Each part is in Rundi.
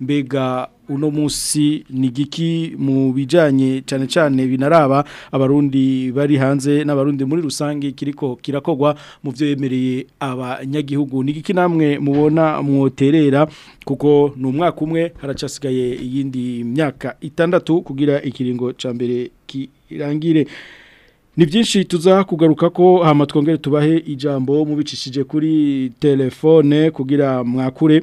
mbega uno munsi ni giki mu bijyanye cyane cyane binaraba abarundi bari hanze n'abarundi muri rusange kiriko kirakogwa mu byo yemereye abanyagihugu ni giki namwe mubona mwoterera kuko ni umwaka umwe haracyasigaye iyindi myaka itandatu kugira ikiringo cya mbere kirangire ni byinshi tuza kugaruka ko hano twongere tubahe ijambo mubicishije kuri telefone kugira mwakure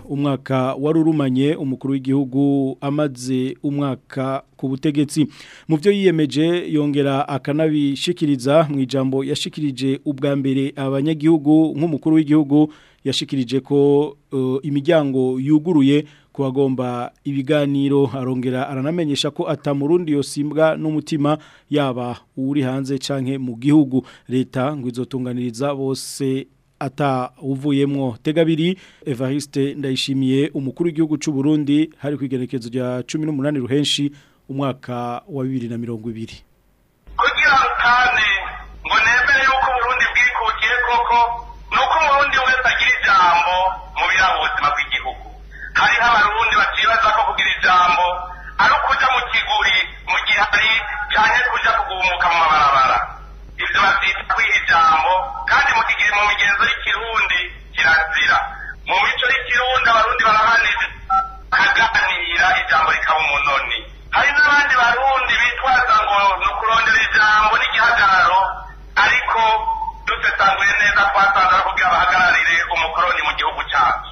umwaka warurumanye umukuru w'igihugu amaze umwaka ku butegetsi mu byo yiyemeje yongera akanabishikiriza mu ijambo yashikirije ubwa mbere abanyagihugu nk'umukuru w'igihugu yashikirije ko eh, imiryango yuguruye kubagomba ibiganiro arongera aranamenyesha ko atamurundi yosimbwa n'umutima yaba uri hanze canke mu gihugu leta ngo izotunganiriza bose ata uvuyemwo tegabiri Evariste ndayishimiye umukuru w'igihugu cy'u Burundi hari kwigerekezo rya 18 ruhenshi umwaka wa 2020 kugira kane ngo nemere yuko Burundi bwikukiye koko nuko Burundi wese agira ijambo mu birabuzima bw'igihugu hariho abarundi batibaza ko kugira ijambo ari ukuja mu kiguri mu gihe hari canke kugumuka mu mabarabara ivyo bavyita kwiha ijambo kandi mu kigiri mu migenzo y'ikirundi kirazira mu mico y'ikirundi abarundi barahanije bakaganira ijambo rikaba umunoni hari n'abandi barundi bitwaza ngo ni ukurondera ijambo n'igihagararo ariko dutesanguye neza twasanze ari kugira bahagararire umukoroni mu gihugu cyacu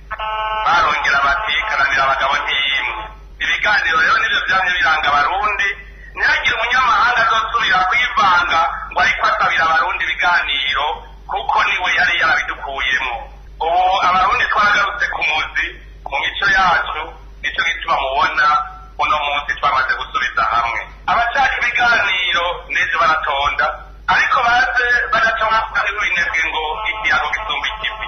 barongera bati abagabo ntiyimwe ibiganiro rero nibyo byamye biranga abarundi ntihagire umunyamahanga azosubira kuyivanga ngo ariko asabira abarundi ibiganiro kuko niwe yari yarabidukuyemo ubu abarundi twaragarutse ku muzi mu mico yacu nicyo gituma mubona uno munsi twamaze gusubiza hamwe abashaka ibiganiro n'ejo baratonda ariko baze badatonda kuko ari ngo ikiyago gisumba ikivi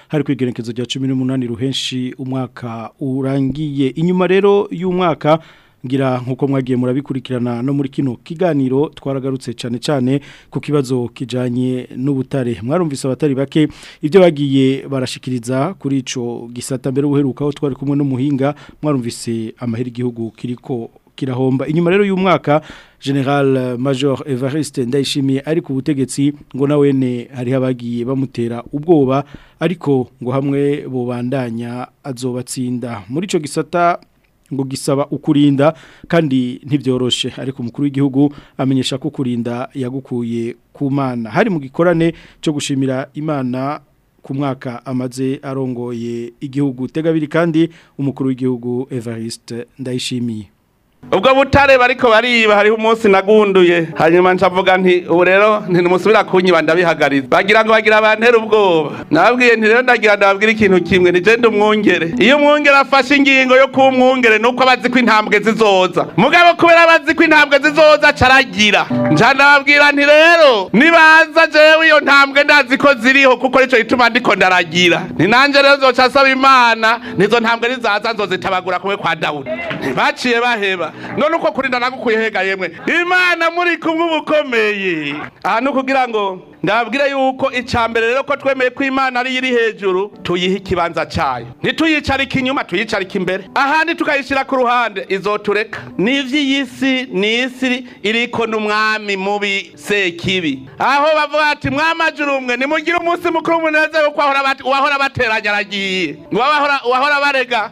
hari kwigerekezo rya cumi n'umunani ruhenshi umwaka urangiye inyuma rero y'umwaka ngira nkuko mwagiye murabikurikirana no muri kino kiganiro twaragarutse cyane cyane ku kibazo kijanye n'ubutare mwarumvise abatari bake ibyo bagiye barashikiriza kuri ico gisata mbere uherukaho twari kumwe n'umuhinga mwarumvise amahere igihugu kiriko kirahomba inyuma rero y'umwaka General eh, Major Evariste Ndayishimiye ari ku butegetsi ngo nawene hari habagiye bamutera ubwoba ariko ngo hamwe bubandanya azobatsinda muri ico gisata ngo gisaba ukurinda kandi ntibyoroshe ariko umukuru w'igihugu amenyesha ko kurinda yagukuye ku mana hari mu gikorane cyo gushimira imana ku mwaka amaze arongoye igihugu tegabiri kandi umukuru w'igihugu Evariste Ndayishimiye ubwo butare ariko bariba hariho umunsi nagunduye hanyuma ncavuga nti ubu rero ntimusubira kunyiba ndabihagariza bagira ngo bagira bantera ubwoba nababwiye nti rero ndagira ndababwira ikintu kimwe nigende umwungere iyo umwungere afashe ingingo yo kuba umwungere nuko abazi ko intambwe zizoza mugabo kubera abazi ko intambwe zizoza acaragira nca ndababwira nti rero nibaza jewe iyo ntambwe ndazi ko ziriho kuko nico gituma ndiko ndaragira ni nanje rero zoca asaba imana nizo ntambwe nizaza nzozitabagura kumwe kwa dawudi baciye baheba none uko kurinda nagukuye hega yemwe imana muri kumwe ubukomeye aha ni ukugira ngo ndababwira yuko icya mbere rero ko twemeye ko imana ariyo iri hejuru tuyiha ikibanza cyayo ntituyicarike inyuma tuyicarike imbere ahandi tukayishyira ku ruhande izotureka n'iby'iy'isi ni isi iriko n'umwami mubi sekibi aho bavuga ati mwamajuru umwe nimugire umunsi mukuru w'umunezero kuko uwahora bateranya aragiye uwahora barega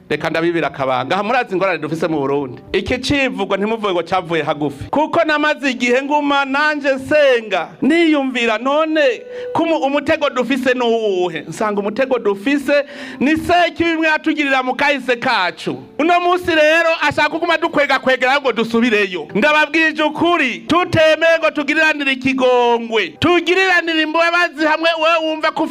reka ndabibira akabanga aha murazi ingorane dufise mu burundi iki civugwa ntimuvuge ngo cyavuye hagufi kuko namaze igihe nguma nanje nsenga niyumvira none kumu umutego dufise ni uwuhe nsanga umutego dufise ni sekibi imwe yatugirira mu kahise kacu uno munsi rero ashaka kuguma kwegera ngo dusubireyo ndababwije ukuri tutemeye ngo tugiriranire ikigongwe tugiriranire imbabazi hamwe wowe wumva ko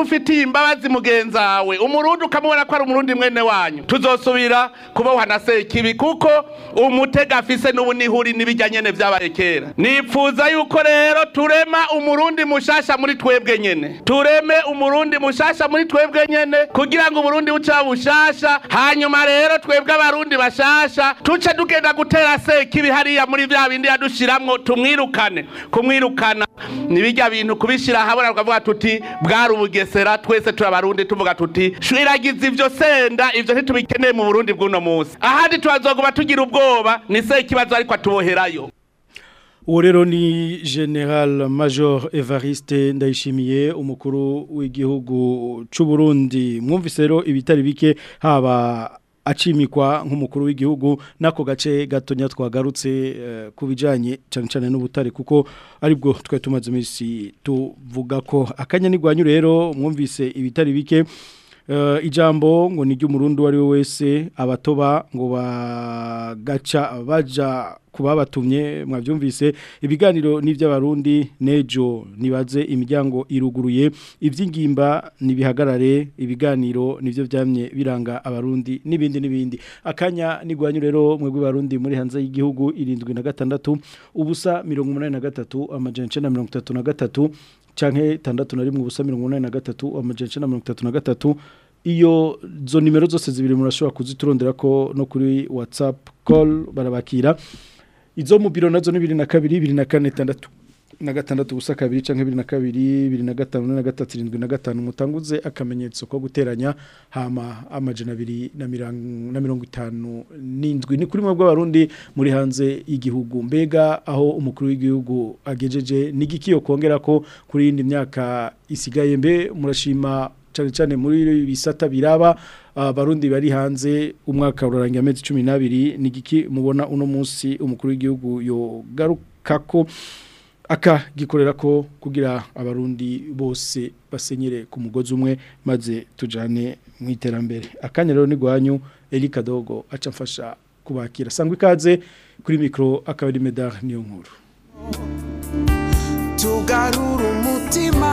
ufitiye imbabazi mugenzawe umurundi ukamubona ko ari umurundi mwene wanyu tuzosubira kubohwa na sekibi kuko umutega afise n'ubunihuri n'ibijyanye byabaye kera nipfuza yuko rero turema umurundi mushasha muri twebwe nyene tureme umurundi mushasha muri twebwe nyene kugira ngo umurundi uca bushasha hanyuma rero twebwe abarundi bashasha tuce dugenda gutera sekibi hariya muri bya bindi yadushiramwo tumwiruka kumwirukana kumwirukana ni bijya bintu kubishyira ahabona tukavuga tuti bwari ubugesera twese turabarundi tuvuga tuti shiragize ibyo senda ibyo ntitubikeneye mu burundi bw'uno munsi ahandi turazoguma tugira ubwoba ni se ikibazo ariko atuboherayo uwo rero ni general major evariste ndayishimiye umukuru w'igihugu cy'u burundi mwumvise rero ibitari bike haba acimikwa nk'umukuru w'igihugu n'ako gace gatonya twagarutse eh, ku bijyanye cyane cyane n'ubutare kuko aribwo twa tumaze iminsi tuvuga ko akanya akanyanigwanyu rero mwumvise ibitari bike eh, ijambo ngo ni ry'umurundi uwo ari we wese abatoba ngo bagaca bajya kubabatumye mwabyumvise ibiganiro n'iby'abarundi nejo nibaze imiryango iruguruye iby'ingimba nibihagarare ibiganiro nibyo byamye biranga abarundi n'ibindi n'ibindi akanya nigwanyu rero mwebwe barundi muri hanze y'igihugu irindwi na gatandatu ubusa mirongo umunani na gatatu amajana icenda mirongo na gatatu canke tandatu na rimwe ubusa mirongo na gatatu amajana icenda na gatatu iyo zo nimero zose zibiri murashobora ko no kuri whatsapp call barabakira izo mu biro nazo ni bibiri na kabiri bibiri na kane na gatandatu gusa kabiri cyangwa bibiri na kabiri bibiri na gatanu na gatatu irindwi na gatanu mutanguze akamenyetso ko guteranya hama amajana abiri na mirongo itanu n'indwi ni kuri mwebwe abarundi muri hanze y'igihugu mbega aho umukuru w'igihugu agejeje n'igiki yo kongera ko kuri yindi myaka isigaye mbe murashima cyane cyane muri bisata biraba ah, abarundi bari hanze umwaka urarangira amezi 12 nigiki mubona uno munsi umukuru w'igihugu yogarukako aka gikorera ko kugira abarundi bose basenyere ku mugozi umwe maze tujane mu iterambere akanya rero ni gwanyu Eric Dogo aca mfasha kubakira sangwa ikaze kuri mikro akaba ari niyo nkuru tugarura umutima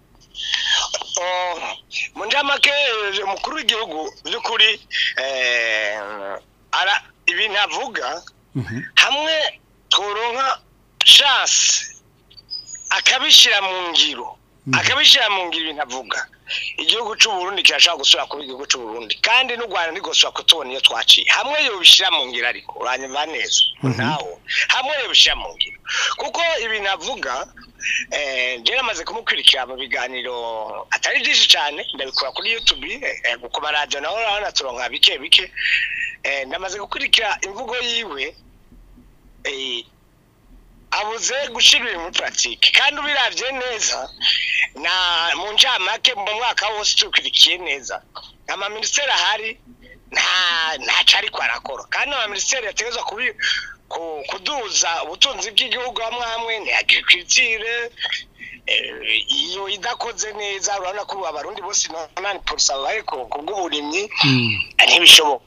oh, mu njyamake mukuru w'igihugu by'ukuri eh, ibi avuga mhm. hamwe tworonka chance akabishyira mu ngiro mhm. akabishyira mu ngiro ibintu avuga igihugu cy'uburundi kirashaka gusubira kuba igihugu cy'uburundi kandi n'u rwanda ntigosubira kutubona iyo twaciye hamwe yobishyira mu ngiro ariko uranyumva neza mhm. nawe hamwe yobishyira mu ngiro kuko ibi avuga eh, njyewe amaze kumukurikira mu biganiro atari byinshi cyane ndabikora kuri yutubi eh, eh, ku maradiyo naho urabona turonka bike bike Eh, namaze gukurikira imvugo yiwe eh, abuze gushyira ibintu muri puratike kandi ubirabye neza mu ncamake mu mwaka wose tuwukurikiye neza ama ahari nta ariko arakora kandi ama minisiteri yategezwa kuduza ubutunzi bw'igihugu hamwe hamwe ni eh, iyo idakoze neza urabona ko abarundi bose nani polisi abaye ku bw'uburimyi hmm. eh, ntibishoboka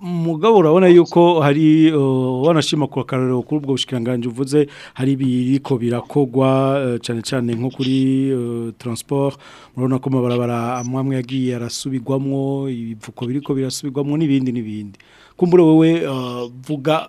mugabo urabona yuko hari wanashima ku kararo kuri ubwo bushikiranganje uvuze hari ibiriko birakogwa e, cyane cyane nko kuri e, transport murabona ko amabarabara amwe amwe yagiye arasubigwamwo ibivuko biriko birasubigwamo n'ibindi n'ibindi kumbure wowe uh, vuga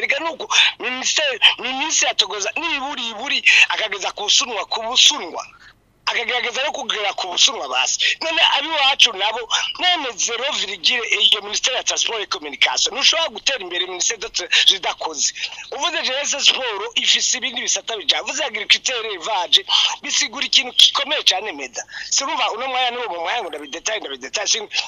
reka nuko mu minsi yategereza niburi iburi akageza ku busunwa ku busunwa akagaragaza no kugera ku bushinwa basi none abiwacu nabo none zero virigire iyo minisiteri ya transport communication ntushobora gutera imbere minisiteri zidakoze uvuze jeunesse siporo ifise ibindi bisata bijyanye uvuze agriculture élevage bisigura ikintu gikomeye cyane meda sirumva uno mwanya n'uwo mu mwanya ngo ndabidetaye ndabidetaye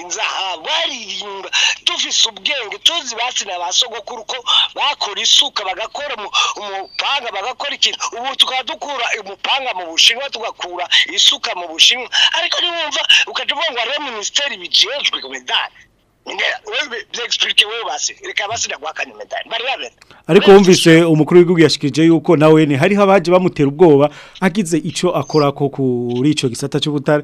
inzaha baririmba dufise ubwenge tuzi basina ba sogokuru ko bakora isuka bagakora umupanga bagakora ikintu ubu tukaba dukura umupanga mu bushinwa tugakura isuka mu bushinwa ariko niwumva ukajya uvuga ngo hariho minisiteri bigi bajejwe imidari ariko wumvise umukuru w'igihugu yashikije yuko nawe ni hari abaje bamutera ubwoba agize icyo akora ko kuri icyo gisata cy'ubutare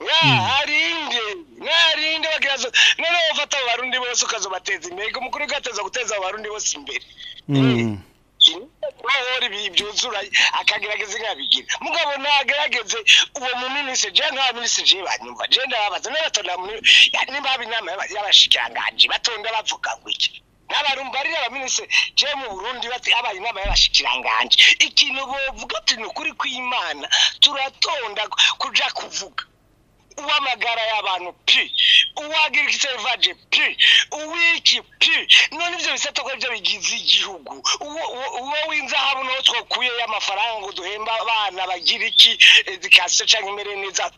narinde narinde bagira noneho ufata abo barundi bose ukazobateza imbere umukuru ugateza guteza abo bose imbere bahora byuzuraye akagerageza nkabigira mugabo nagerageze uwo mu minisitiri je nka minisitiri banyumva je ndabaza n'abatonda nimba haba inama y'abashikiranganji batonda bavuga ngo iki nabarumbarira abaminise je mu Burundi bati abaye inama y'abashikiranganje ikintu bovuga ati ni ukuri kw'Imana turatonda kuja kuvuga uw'amagara y'abantu pi uwagira ikisevaje pi uw'iki pi none ibyo bisate ko ibyo bigize igihugu uwo w'inzahabu nawe twakuye y'amafaranga ngo duhembe abana bagira iki edikasiyo eh, cyangwa imere neza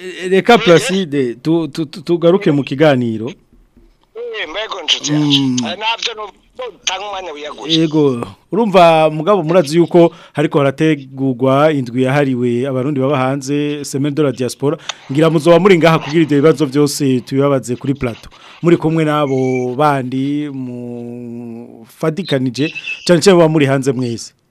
eh, reka placide tugaruke mu kiganiro eh, mbego nshuti yacu mm. nabyo n'ubwo yego urumva mugabo murazi yuko ariko harategurwa indwi yahariwe abarundi baba hanze semaine de la diaspora ngira muzoba muri ngaha kugira ibyo bibazo byose tubibabaze kuri plateau muri kumwe nabo bandi mufadikanije cyane cyane baba muri hanze mwese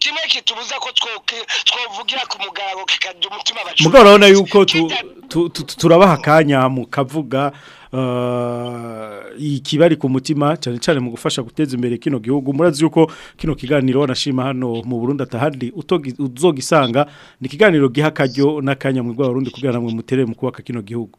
kimwe kitubuza ko twovugira ku mugabo kikaje umutima bacu mugabo urabona yuko turabaha akanya mu kavuga uh, ikibari ku mutima cyane cyane mu gufasha guteza imbere kino gihugu murazi yuko kino kiganiro wanashima hano mu Burundi atahandi uzogisanga ni ikiganiro giha akaryo n'akanya mu rwego kugira namwe mutere mu kubaka kino gihugu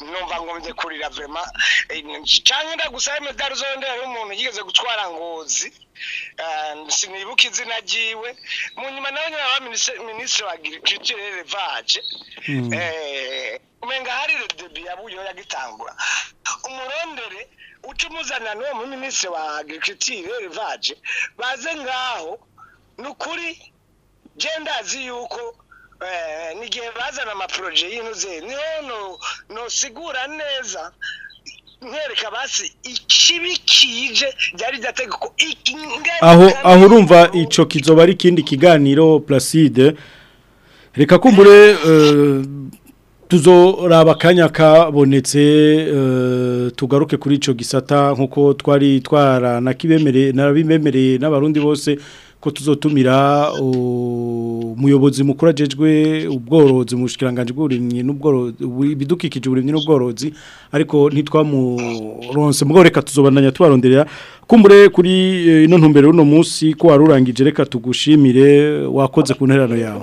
numva ngombye kurira vraiment eh, canke ndagusaba medali zombi hariho umuntu yigeze gutwara ngozi sinibuka izina ryiwe mu nyuma nawe nyine haba minisitiri wa agirikitire revaje hmm. eh, umenga hari redebi yabuyeho yagitangura umurondere uca n'uwo muri minisitiri wa agirikitire revaje baze ngaho ni ukuri genda azi yuko eh, n'igihe bazana amaporoje y'intuze niho nosigura neza nkwereka basi ikibi kije byari byategeko aho aho urumva ico kizoba ari kindi kiganiro Placide reka kumbure eh. Eh, tuzoraba akanya kabonetse eh, tugaruke kuri icyo gisata nk'uko twari twara narabimemere n'abarundi bose ko tuzotumira umuyobozi mukuru agejwe ubworozi mu bushikiranganje n'ubworozi ibidukikije uburimyi n'ubworozi ariko ntitwamuronse mugabo reka tuzobananya tubaronderera kumbure kuri eh, ino ntumbero uno munsi ko warurangije reka tugushimire wakoze ku nterano yawe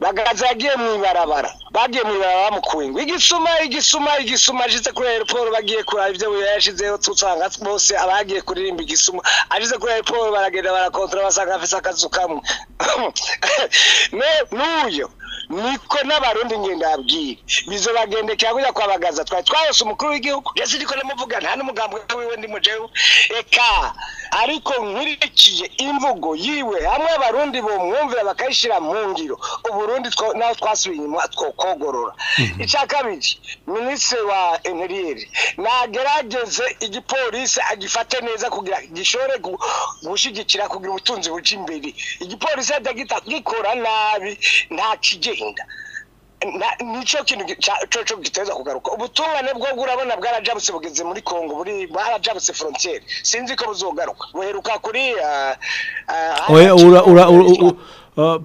bagaza mu ibarabara bagiye mu ibarabara mu kuwinga igisuma igisuma igisuma ashyize kuri aeroport bagiye kuraba ibyo yashyizeho usanga bose abagiye kuririmba igisuma ashyize kuri aeroport baragenda barakontora basanga afite akazu kamwe n'uyu niko n'abarundi ngendabwira bizo bagendekera kujya kwabagaza twa twahose umukuru w'igihugu ndetse ndiko namuvuga nta n'umugambi wiwe ndi mujewe eka ariko nkurikiye imvugo yiwe hamwe abarundi bumwumvira bakayishyira mu ngiro uburundi naho twasubiye inyuma twokogorora mhm. icya kabiri minisitiri wa interiyeri nagerageze igipolisi agifate neza kugira gishobore gushyigikira kugira ubutunzi buca imbere igipolisi yajya gikora nabi nta kijye kwirinda nicyo kintu cyo giteza kugaruka ubutungane bwo urabona bwarajabutse bugeze muri congo bwarajabutse frontiere sinzi ko buzogaruka buheruka kuri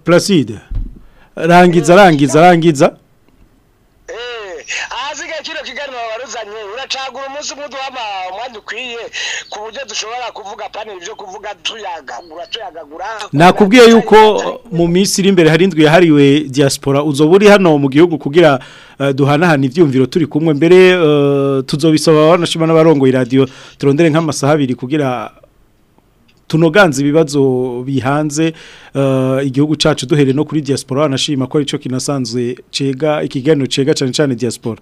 placide rangiza rangiza rangiza ahasigaye kino kiganiro waruzanye uracagura umunsi umwe umwanya ukwiye ku buryo dushobora kuvuga paneli ibyo kuvuga tuyagagura tuyagagura nakubwiye yuko mu minsi iri imbere hari inzu yahariwe diaspora uzoba uri hano mu gihugu kugira eh, duhanahana ibyumviro turi kumwe mbere eh, tuzobisaba banashima n'abarongoye radiyo turondere nk'amasaha abiri kugira tunoganze ibibazo bihanze eh, igihugu cacu duhere no kuri diaspora anashima ko aricyo kinasanzwe cega ikiganiro cega cyane cyane diaspora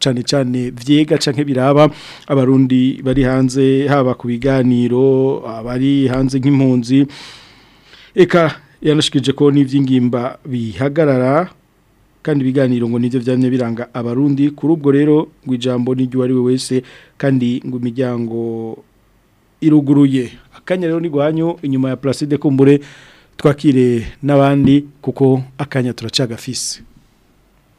cyane cyane byega cyangwa biraba abarundi bari hanze haba ku biganiro abari hanze nk'impunzi eka yanashikije ko n'iby'ingimba bihagarara kandi biganiro ngo nibyo byamye biranga abarundi kuri ubwo rero ngo ijambo n'iryo uwo ari we wese kandi ngo imiryango iruguruye akanya rero ni guhanyu inyuma ya Placide kumbure twakire n'abandi kuko akanya turacagafise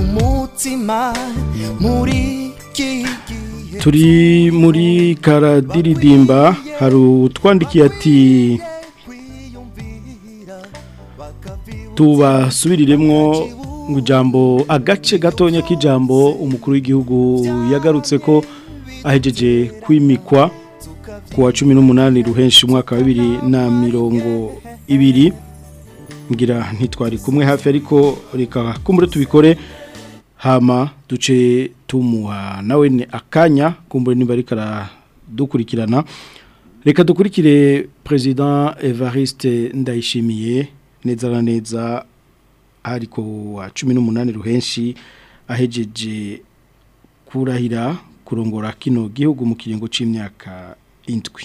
umutima muri turi muri karadiridimba hari utwandikiye ati tubasubiriremwo ijambo agace gatonya k'ijambo umukuru w'igihugu yagarutse ko ahejeje kwimikwa ku wa cumi n'umunani ruhenshi umwaka wa bibiri na mirongo ibiri ngira ntitwari kumwe hafi ariko reka kumbure tubikore hama duce tumuha nawe ni akanya kumbure nimba ariko aradukurikirana reka dukurikire perezida evariste ndayishimiye neza na neza hari wa cumi n'umunani ruhenshi ahejeje kurahira kurongora kino gihugu mu kiringo cy'imyaka intwi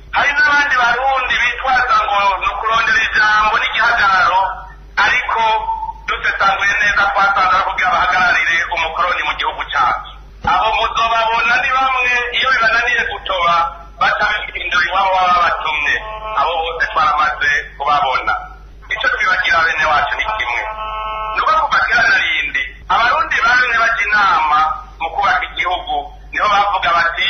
hari n'abandi barundi bitwaza ngo ni ukurondera ijambo n'igihagararo ariko dutesanguye neza twasanze ari kugira bahagararire umukoroni mu gihugu cyacu abo muzobabona ni bamwe iyo bibananiye gutoba batabihindura iwabo baba batumye abo bose twaramaze kubabona icyo twibakira bene wacu ni kimwe ni uko narindi abarundi bamwe bajya inama mu kubaka igihugu niho bavuga bati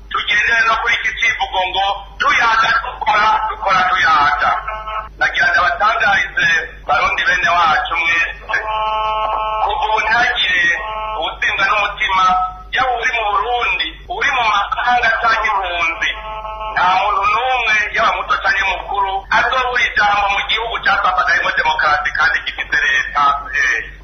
tugendere no kuri iki kivugo ngo dukora dukora tuyaga nagira ngo barundi bene wacu mwese kuva ubu ntihagire uwutsindwa n'umutima yaba uri mu burundi uri mu mahanga cyangwa impunzi nta muntu n'umwe yaba muto cyangwa mukuru azobura ijambo mu gihugu cyatwafatayeho demokarasi kandi gifite leta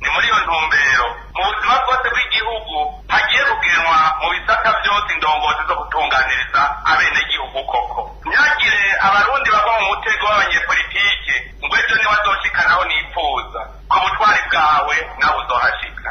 ni muri iyo ntumbero mu buzima bwose bw'igihugu hagiye gukenwa mu bisata byose indongozi zo gutunganiriza abenegihugu koko ntihagire abarundi bava mu mutego w'abanyepolitike ngo ejo niho azoshikanaho nifuza ku butwari bwawe nawe uzohashika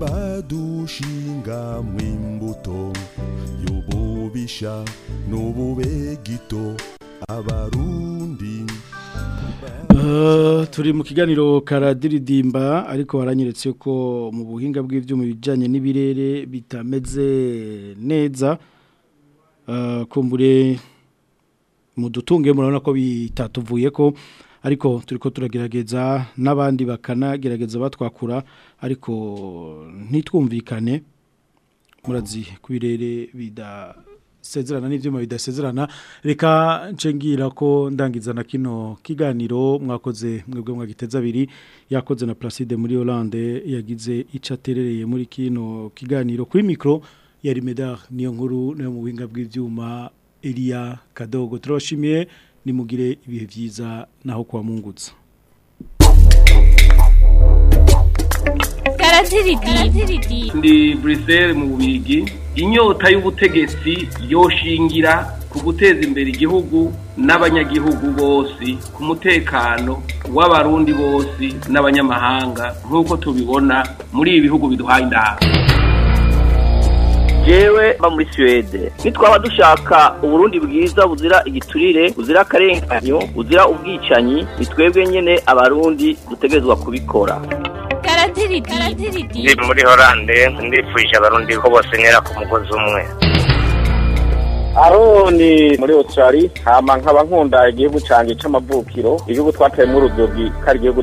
badushinga mu imbuto y'ububisha n'ububegito abarundi ah, turi mu kiganiro karadiridimba ariko waranyeretse ko mu buhinga bw'ibyuma bijyanye n'ibirere bitameze neza Eh, kumbure mudutunge murabona ko bitatuvuye ko ariko turi turagerageza n'abandi bakanagerageza batwakura ariko ntitwumvikane murazi ku birere bidasezerana n'ibyuma bidasezerana reka ncengira ko ndangiza na kino kiganiro mwakoze mwebwe mwagiteza abiri yakoze na Placide muri Hollande yagize icyo muri kino kiganiro kuri micro. yari medar niyo nkuru nayo mu buhinga bw'ibyuma Elia Kadogo turabashimiye nimugire ibihe byiza naho kwa mungutsa Karatiridi ndi Brussels mu bigi inyota y'ubutegetsi yoshingira ku guteza imbere igihugu n'abanyagihugu bose ku mutekano w'abarundi bose n'abanyamahanga nk'uko tubibona muri ibi bihugu biduhaye indahabwo jewe mba muri suwede nitwaba dushaka uburundi bwiza buzira igiturire buzira akarenganyo buzira ubwicanyi bitwebwe nyine abarundi dutegerezwa kubikora ni muri horande ndifuje abarundi ko bose ntera ku mugozi umwe aroni muri otorari hama nkaba nkunda igihugu cyane cy'amavukiro igihugu twateyemo urubyiruko ari igihugu